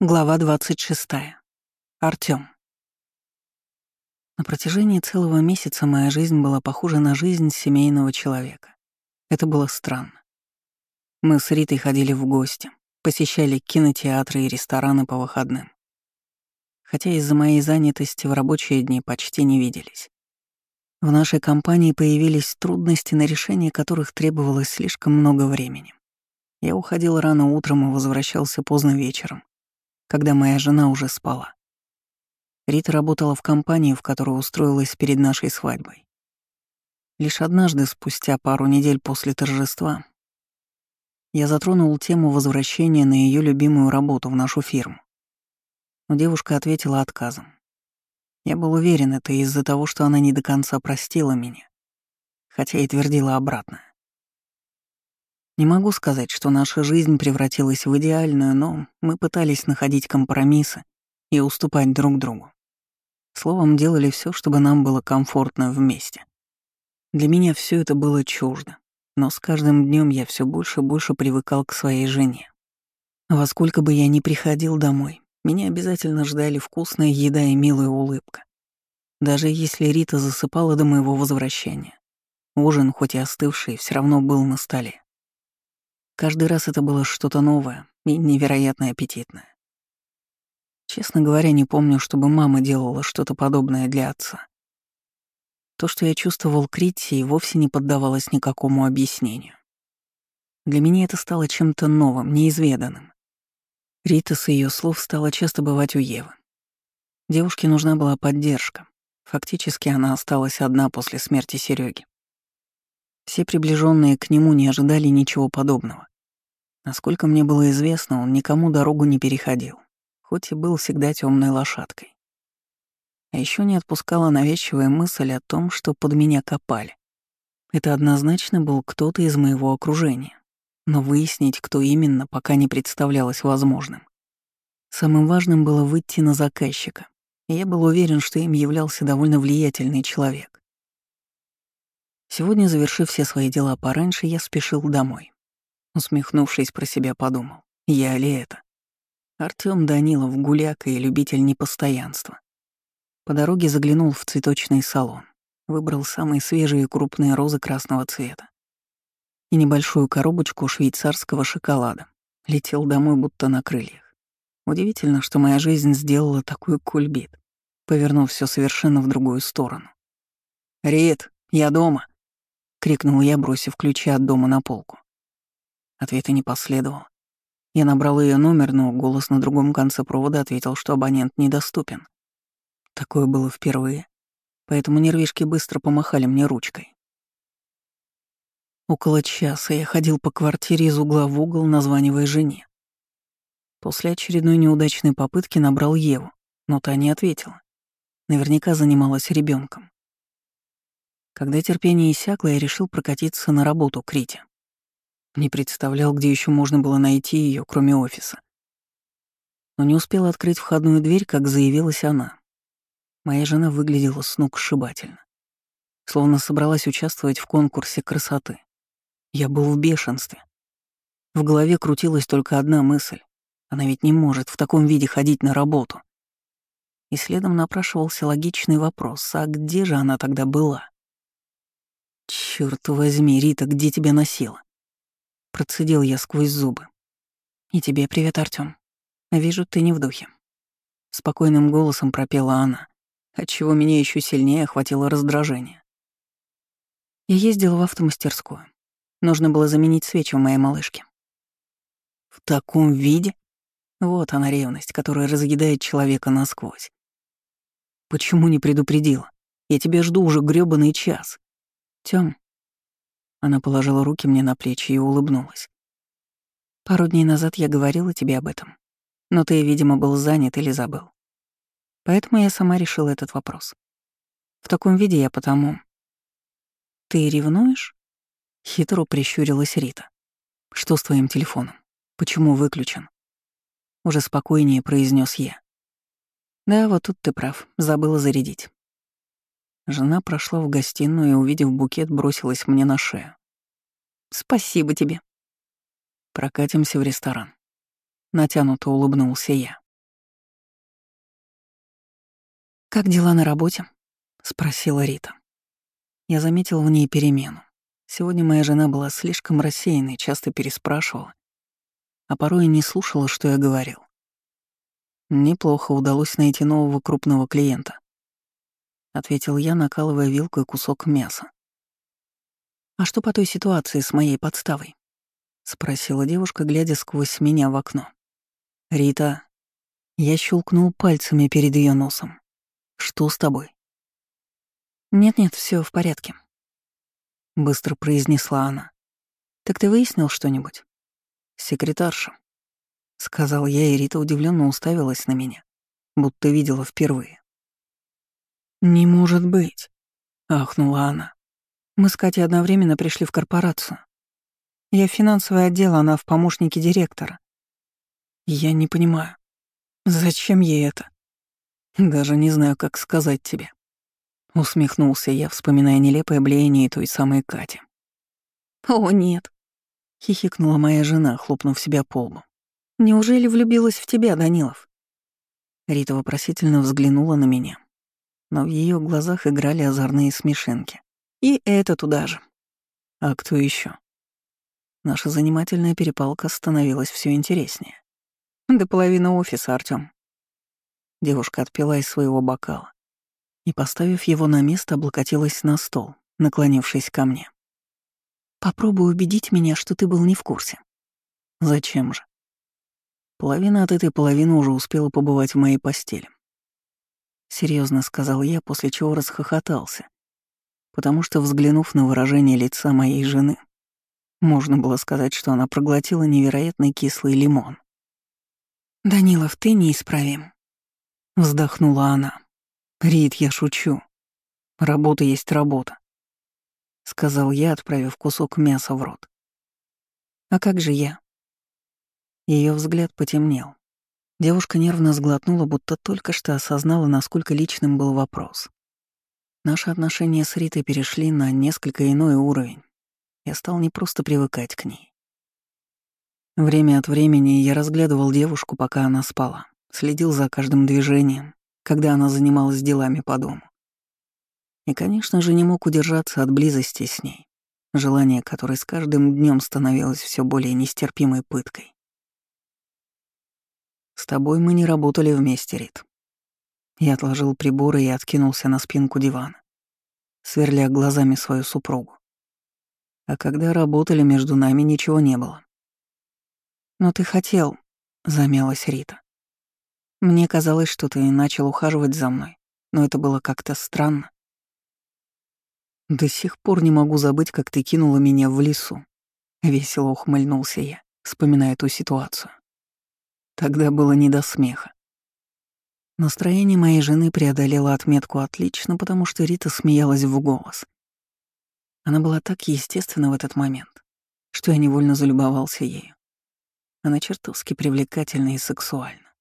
Глава 26. Артём. На протяжении целого месяца моя жизнь была похожа на жизнь семейного человека. Это было странно. Мы с Ритой ходили в гости, посещали кинотеатры и рестораны по выходным. Хотя из-за моей занятости в рабочие дни почти не виделись. В нашей компании появились трудности, на решение которых требовалось слишком много времени. Я уходил рано утром и возвращался поздно вечером когда моя жена уже спала. Рита работала в компании, в которую устроилась перед нашей свадьбой. Лишь однажды, спустя пару недель после торжества, я затронул тему возвращения на ее любимую работу в нашу фирму. Но девушка ответила отказом. Я был уверен, это из-за того, что она не до конца простила меня, хотя и твердила обратное. Не могу сказать, что наша жизнь превратилась в идеальную, но мы пытались находить компромиссы и уступать друг другу. Словом, делали все, чтобы нам было комфортно вместе. Для меня все это было чуждо, но с каждым днем я все больше и больше привыкал к своей жене. Во сколько бы я ни приходил домой, меня обязательно ждали вкусная еда и милая улыбка. Даже если Рита засыпала до моего возвращения, ужин, хоть и остывший, все равно был на столе. Каждый раз это было что-то новое и невероятно аппетитное. Честно говоря, не помню, чтобы мама делала что-то подобное для отца. То, что я чувствовал к Ритте, вовсе не поддавалось никакому объяснению. Для меня это стало чем-то новым, неизведанным. Рита с ее слов стала часто бывать у Евы. Девушке нужна была поддержка. Фактически она осталась одна после смерти Сереги. Все приближенные к нему не ожидали ничего подобного. Насколько мне было известно, он никому дорогу не переходил, хоть и был всегда темной лошадкой. А еще не отпускала навязчивая мысль о том, что под меня копали. Это однозначно был кто-то из моего окружения, но выяснить, кто именно, пока не представлялось возможным. Самым важным было выйти на заказчика, и я был уверен, что им являлся довольно влиятельный человек. Сегодня, завершив все свои дела пораньше, я спешил домой. Усмехнувшись про себя, подумал, я ли это? Артём Данилов, гуляка и любитель непостоянства. По дороге заглянул в цветочный салон, выбрал самые свежие крупные розы красного цвета и небольшую коробочку швейцарского шоколада. Летел домой будто на крыльях. Удивительно, что моя жизнь сделала такой кульбит, повернув все совершенно в другую сторону. «Рит, я дома!» Крикнул я, бросив ключи от дома на полку. Ответа не последовало. Я набрал ее номер, но голос на другом конце провода ответил, что абонент недоступен. Такое было впервые, поэтому нервишки быстро помахали мне ручкой. Около часа я ходил по квартире из угла в угол, названивая жене. После очередной неудачной попытки набрал Еву, но та не ответила. Наверняка занималась ребенком. Когда терпение иссякло, я решил прокатиться на работу к Рите. Не представлял, где еще можно было найти ее, кроме офиса. Но не успел открыть входную дверь, как заявилась она. Моя жена выглядела с ног сшибательно. Словно собралась участвовать в конкурсе красоты. Я был в бешенстве. В голове крутилась только одна мысль. Она ведь не может в таком виде ходить на работу. И следом напрашивался логичный вопрос, а где же она тогда была? Черт возьми, Рита, где тебя носила? Процедил я сквозь зубы. И тебе привет, Артём. Вижу, ты не в духе. Спокойным голосом пропела она, отчего меня еще сильнее охватило раздражение. Я ездила в автомастерскую. Нужно было заменить свечи у моей малышки. В таком виде? Вот она ревность, которая разъедает человека насквозь. Почему не предупредила? Я тебя жду уже грёбаный час. Тём. Она положила руки мне на плечи и улыбнулась. Пару дней назад я говорила тебе об этом, но ты, видимо, был занят или забыл. Поэтому я сама решила этот вопрос. В таком виде я потому... Ты ревнуешь? Хитро прищурилась Рита. Что с твоим телефоном? Почему выключен? Уже спокойнее произнес я. Да, вот тут ты прав, забыла зарядить. Жена прошла в гостиную и, увидев букет, бросилась мне на шею. «Спасибо тебе». «Прокатимся в ресторан». Натянуто улыбнулся я. «Как дела на работе?» — спросила Рита. Я заметил в ней перемену. Сегодня моя жена была слишком рассеянной, часто переспрашивала, а порой и не слушала, что я говорил. Неплохо удалось найти нового крупного клиента. Ответил я, накалывая вилкой кусок мяса. «А что по той ситуации с моей подставой?» — спросила девушка, глядя сквозь меня в окно. «Рита...» Я щелкнул пальцами перед ее носом. «Что с тобой?» «Нет-нет, все в порядке», — быстро произнесла она. «Так ты выяснил что-нибудь?» «Секретарша», — сказал я, и Рита удивленно уставилась на меня, будто видела впервые. «Не может быть», — ахнула она. «Мы с Катей одновременно пришли в корпорацию. Я в финансовый отдел, она в помощнике директора. Я не понимаю, зачем ей это? Даже не знаю, как сказать тебе. Усмехнулся я, вспоминая нелепое блеяние той самой Кати. «О, нет!» — хихикнула моя жена, хлопнув себя по лбу. «Неужели влюбилась в тебя, Данилов?» Рита вопросительно взглянула на меня, но в ее глазах играли озорные смешинки. «И это туда же». «А кто еще? Наша занимательная перепалка становилась все интереснее. До половины офиса, Артём. Девушка отпила из своего бокала и, поставив его на место, облокотилась на стол, наклонившись ко мне. «Попробуй убедить меня, что ты был не в курсе». «Зачем же?» Половина от этой половины уже успела побывать в моей постели. Серьезно сказал я, после чего расхохотался, потому что, взглянув на выражение лица моей жены, можно было сказать, что она проглотила невероятный кислый лимон. «Данилов, ты неисправим», — вздохнула она. «Рит, я шучу. Работа есть работа», — сказал я, отправив кусок мяса в рот. «А как же я?» Ее взгляд потемнел. Девушка нервно сглотнула, будто только что осознала, насколько личным был вопрос. Наши отношения с Ритой перешли на несколько иной уровень. Я стал не просто привыкать к ней. Время от времени я разглядывал девушку, пока она спала, следил за каждым движением, когда она занималась делами по дому. И, конечно же, не мог удержаться от близости с ней, желание которое с каждым днем становилось все более нестерпимой пыткой. «С тобой мы не работали вместе, Рит». Я отложил приборы и откинулся на спинку дивана, сверля глазами свою супругу. А когда работали, между нами ничего не было. «Но ты хотел», — замялась Рита. «Мне казалось, что ты начал ухаживать за мной, но это было как-то странно». «До сих пор не могу забыть, как ты кинула меня в лесу», — весело ухмыльнулся я, вспоминая ту ситуацию. Тогда было не до смеха. Настроение моей жены преодолело отметку отлично, потому что Рита смеялась в голос. Она была так естественна в этот момент, что я невольно залюбовался ею. Она чертовски привлекательна и сексуальна.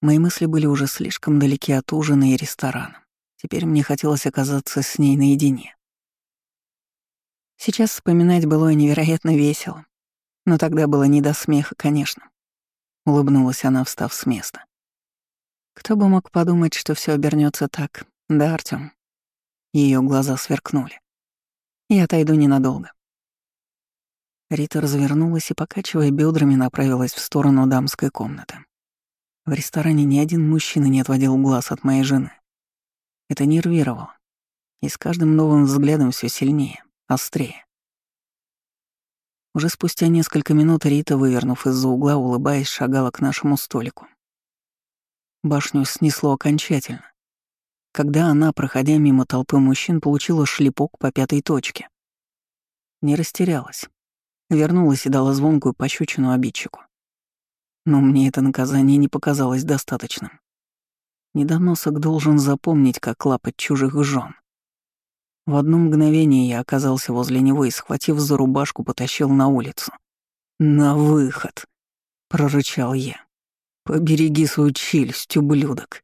Мои мысли были уже слишком далеки от ужина и ресторана. Теперь мне хотелось оказаться с ней наедине. Сейчас вспоминать было невероятно весело. Но тогда было не до смеха, конечно. Улыбнулась она, встав с места. Кто бы мог подумать, что все обернется так, да, Артём? Ее глаза сверкнули. Я отойду ненадолго. Рита развернулась и, покачивая бедрами, направилась в сторону дамской комнаты. В ресторане ни один мужчина не отводил глаз от моей жены. Это нервировало. И с каждым новым взглядом все сильнее, острее. Уже спустя несколько минут Рита, вывернув из-за угла, улыбаясь, шагала к нашему столику. Башню снесло окончательно когда она, проходя мимо толпы мужчин, получила шлепок по пятой точке. Не растерялась. Вернулась и дала звонкую пощечину обидчику. Но мне это наказание не показалось достаточным. Недоносок должен запомнить, как лапать чужих жен. В одно мгновение я оказался возле него и, схватив за рубашку, потащил на улицу. «На выход!» — прорычал я. «Побереги свою челюсть, ублюдок!»